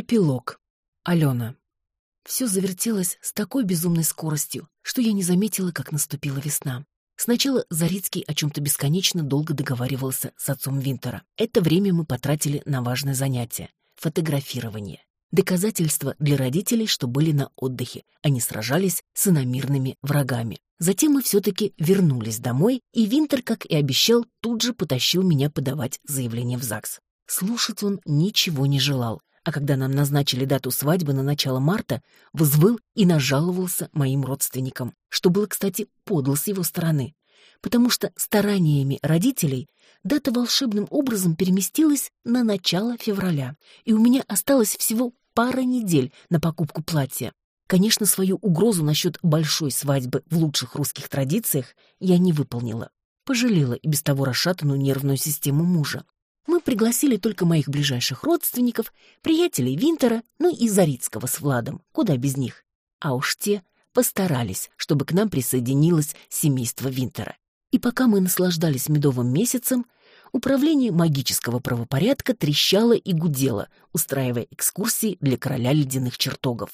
Эпилог. Алена. Все завертелось с такой безумной скоростью, что я не заметила, как наступила весна. Сначала Зарицкий о чем-то бесконечно долго договаривался с отцом Винтера. Это время мы потратили на важное занятие — фотографирование. Доказательство для родителей, что были на отдыхе, они сражались с иномирными врагами. Затем мы все-таки вернулись домой, и Винтер, как и обещал, тут же потащил меня подавать заявление в ЗАГС. Слушать он ничего не желал, а когда нам назначили дату свадьбы на начало марта, взвыл и нажаловался моим родственникам, что было, кстати, подло с его стороны, потому что стараниями родителей дата волшебным образом переместилась на начало февраля, и у меня осталось всего пара недель на покупку платья. Конечно, свою угрозу насчет большой свадьбы в лучших русских традициях я не выполнила. Пожалела и без того расшатанную нервную систему мужа. Мы пригласили только моих ближайших родственников, приятелей Винтера, ну и Зарицкого с Владом, куда без них. А уж те постарались, чтобы к нам присоединилось семейство Винтера. И пока мы наслаждались медовым месяцем, управление магического правопорядка трещало и гудело, устраивая экскурсии для короля ледяных чертогов.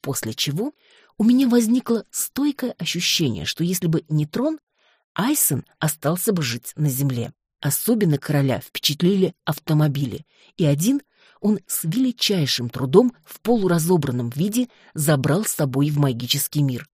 После чего у меня возникло стойкое ощущение, что если бы не трон, Айсон остался бы жить на земле. Особенно короля впечатлили автомобили, и один он с величайшим трудом в полуразобранном виде забрал с собой в магический мир.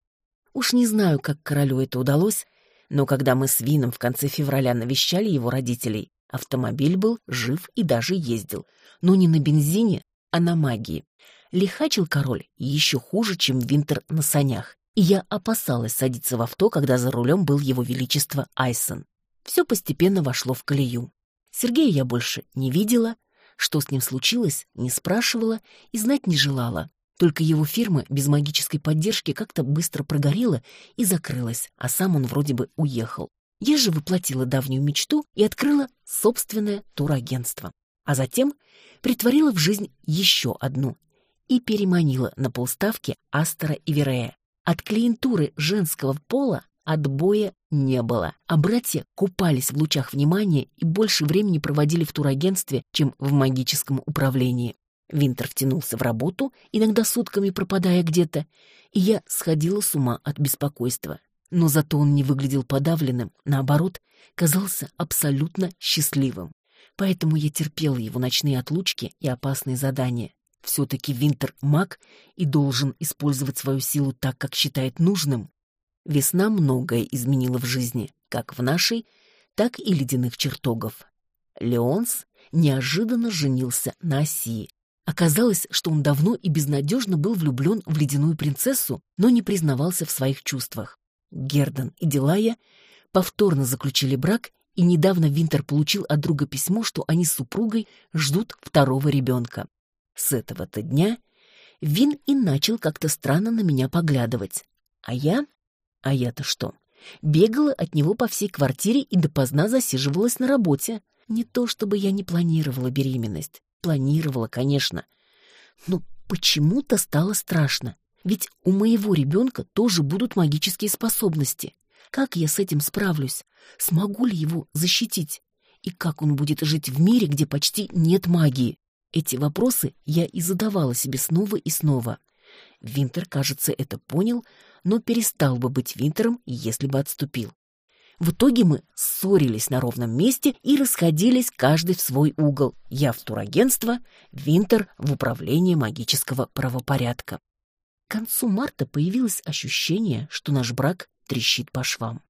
Уж не знаю, как королю это удалось, но когда мы с Вином в конце февраля навещали его родителей, автомобиль был жив и даже ездил, но не на бензине, а на магии. Лихачил король еще хуже, чем Винтер на санях, и я опасалась садиться в авто, когда за рулем был его величество Айсон все постепенно вошло в колею. Сергея я больше не видела, что с ним случилось, не спрашивала и знать не желала. Только его фирма без магической поддержки как-то быстро прогорела и закрылась, а сам он вроде бы уехал. Я же воплотила давнюю мечту и открыла собственное турагентство. А затем притворила в жизнь еще одну и переманила на полставки Астера и Верея. От клиентуры женского пола Отбоя не было, а братья купались в лучах внимания и больше времени проводили в турагентстве, чем в магическом управлении. Винтер втянулся в работу, иногда сутками пропадая где-то, и я сходила с ума от беспокойства. Но зато он не выглядел подавленным, наоборот, казался абсолютно счастливым. Поэтому я терпела его ночные отлучки и опасные задания. Все-таки Винтер маг и должен использовать свою силу так, как считает нужным. Весна многое изменила в жизни, как в нашей, так и ледяных чертогов. Леонс неожиданно женился на Осии. Оказалось, что он давно и безнадежно был влюблен в ледяную принцессу, но не признавался в своих чувствах. Гердон и Дилая повторно заключили брак, и недавно Винтер получил от друга письмо, что они с супругой ждут второго ребенка. С этого-то дня Вин и начал как-то странно на меня поглядывать, а я а я-то что? Бегала от него по всей квартире и допоздна засиживалась на работе. Не то чтобы я не планировала беременность. Планировала, конечно. Но почему-то стало страшно. Ведь у моего ребенка тоже будут магические способности. Как я с этим справлюсь? Смогу ли его защитить? И как он будет жить в мире, где почти нет магии? Эти вопросы я и задавала себе снова и снова. Винтер, кажется, это понял, но перестал бы быть Винтером, если бы отступил. В итоге мы ссорились на ровном месте и расходились каждый в свой угол. Я в турагентство, Винтер в управление магического правопорядка. К концу марта появилось ощущение, что наш брак трещит по швам.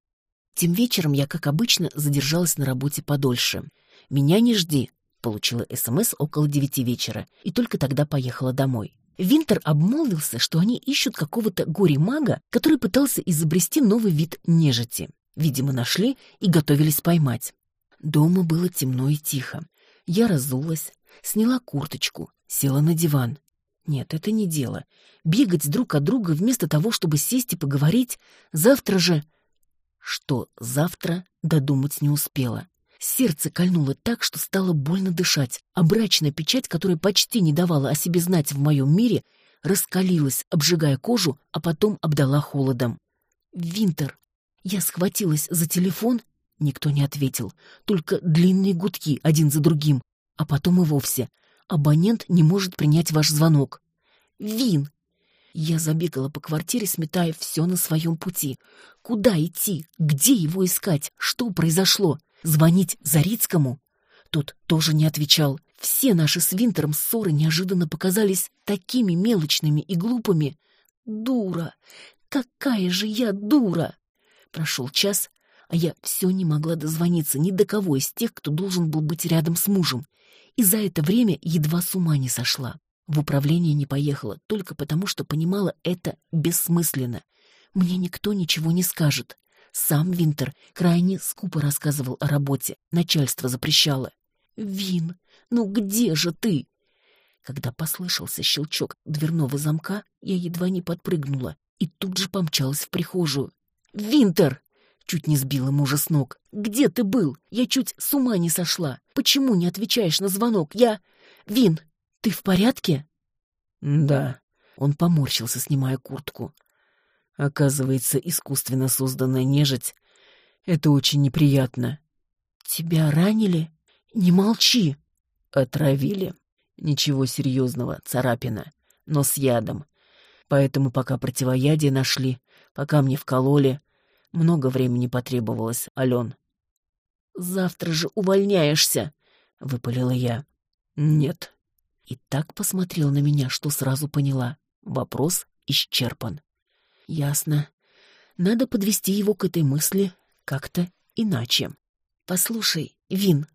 Тем вечером я, как обычно, задержалась на работе подольше. «Меня не жди», — получила СМС около девяти вечера, и только тогда поехала домой. Винтер обмолвился, что они ищут какого-то горе-мага, который пытался изобрести новый вид нежити. Видимо, нашли и готовились поймать. Дома было темно и тихо. Я разулась, сняла курточку, села на диван. Нет, это не дело. Бегать друг от друга вместо того, чтобы сесть и поговорить, завтра же... Что завтра, додумать не успела. Сердце кольнуло так, что стало больно дышать, а брачная печать, которая почти не давала о себе знать в моем мире, раскалилась, обжигая кожу, а потом обдала холодом. «Винтер!» Я схватилась за телефон, никто не ответил, только длинные гудки один за другим, а потом и вовсе Абонент не может принять ваш звонок. Вин! Я забегала по квартире, сметая все на своем пути. Куда идти? Где его искать? Что произошло? Звонить Зарицкому? Тот тоже не отвечал. Все наши с Винтером ссоры неожиданно показались такими мелочными и глупыми. Дура! Какая же я дура! Прошел час, а я все не могла дозвониться ни до кого из тех, кто должен был быть рядом с мужем. И за это время едва с ума не сошла. В управление не поехала только потому, что понимала это бессмысленно. Мне никто ничего не скажет. Сам Винтер крайне скупо рассказывал о работе, начальство запрещало. «Вин, ну где же ты?» Когда послышался щелчок дверного замка, я едва не подпрыгнула и тут же помчалась в прихожую. «Винтер!» Чуть не сбила мужа с ног. «Где ты был? Я чуть с ума не сошла. Почему не отвечаешь на звонок? Я... Вин, ты в порядке?» «Да». Он поморщился, снимая куртку. Оказывается, искусственно созданная нежить — это очень неприятно. «Тебя ранили? Не молчи!» «Отравили. Ничего серьезного, царапина, но с ядом. Поэтому пока противоядие нашли, пока мне вкололи, много времени потребовалось, Ален. «Завтра же увольняешься!» — выпалила я. «Нет». И так посмотрел на меня, что сразу поняла. Вопрос исчерпан. Ясно. Надо подвести его к этой мысли как-то иначе. Послушай, Вин,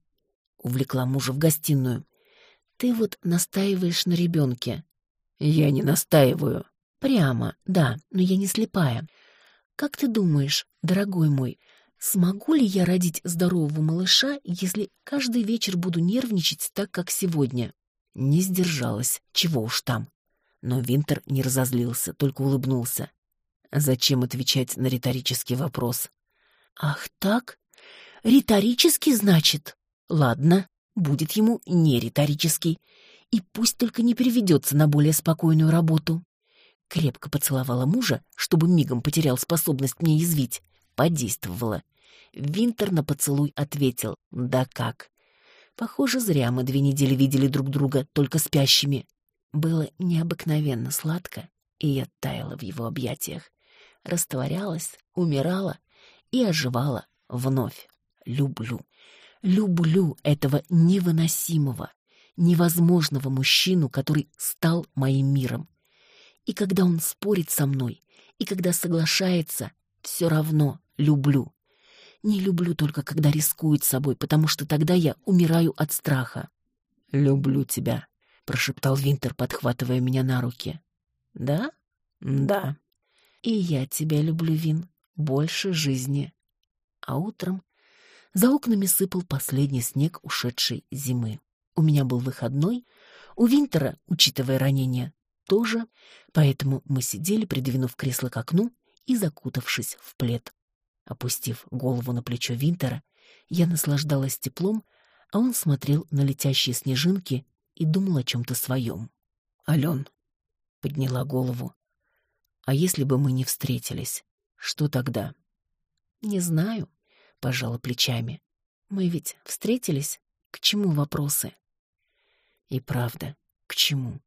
увлекла мужа в гостиную. Ты вот настаиваешь на ребенке. Я не настаиваю. Прямо, да, но я не слепая. Как ты думаешь, дорогой мой, смогу ли я родить здорового малыша, если каждый вечер буду нервничать так, как сегодня? Не сдержалась, чего уж там. Но Винтер не разозлился, только улыбнулся. Зачем отвечать на риторический вопрос? Ах так? Риторический, значит? Ладно, будет ему не риторический. И пусть только не переведется на более спокойную работу. Крепко поцеловала мужа, чтобы мигом потерял способность мне язвить. Подействовала. Винтер на поцелуй ответил «Да как?». Похоже, зря мы две недели видели друг друга только спящими. Было необыкновенно сладко, и я таяла в его объятиях растворялась, умирала и оживала вновь. Люблю, люблю этого невыносимого, невозможного мужчину, который стал моим миром. И когда он спорит со мной, и когда соглашается, все равно люблю. Не люблю только, когда рискует собой, потому что тогда я умираю от страха. «Люблю тебя», — прошептал Винтер, подхватывая меня на руки. «Да? Да». И я тебя люблю, Вин, больше жизни. А утром за окнами сыпал последний снег ушедшей зимы. У меня был выходной, у Винтера, учитывая ранение, тоже, поэтому мы сидели, придвинув кресло к окну и закутавшись в плед. Опустив голову на плечо Винтера, я наслаждалась теплом, а он смотрел на летящие снежинки и думал о чем-то своем. «Ален», — подняла голову, а если бы мы не встретились, что тогда? Не знаю, пожала плечами. Мы ведь встретились. К чему вопросы? И правда, к чему?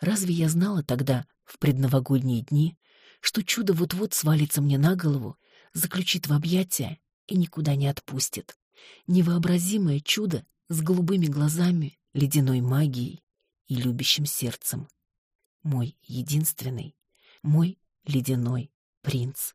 Разве я знала тогда, в предновогодние дни, что чудо вот-вот свалится мне на голову, заключит в объятия и никуда не отпустит? Невообразимое чудо с голубыми глазами, ледяной магией и любящим сердцем. Мой единственный мой ледяной принц.